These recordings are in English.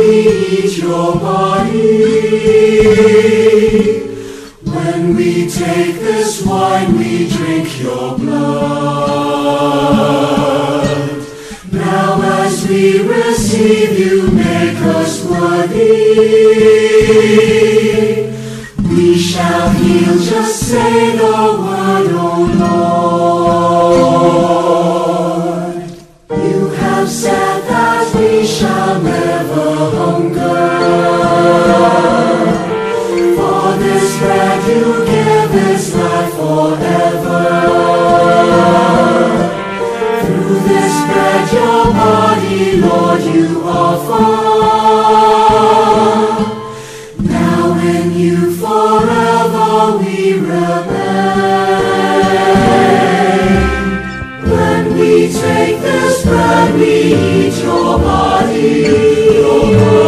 eat your body. When we take this wine, we drink your blood. Now as we receive you, make us worthy. We shall heal, just say the word, O this bread you give is life forever. Through this bread your body, Lord, you offer. Now in you forever we remain. When we take this bread, we eat your body, your body.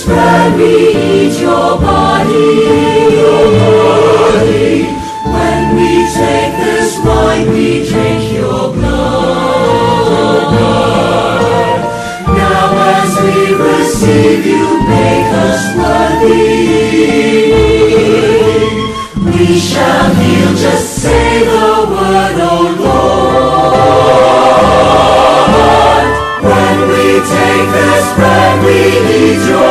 this bread, we eat your body. Your body. When we take this wine, we drink your blood. blood. Now as we receive you, make us worthy. We shall heal, just say the word, O Lord. When we take this bread, we eat your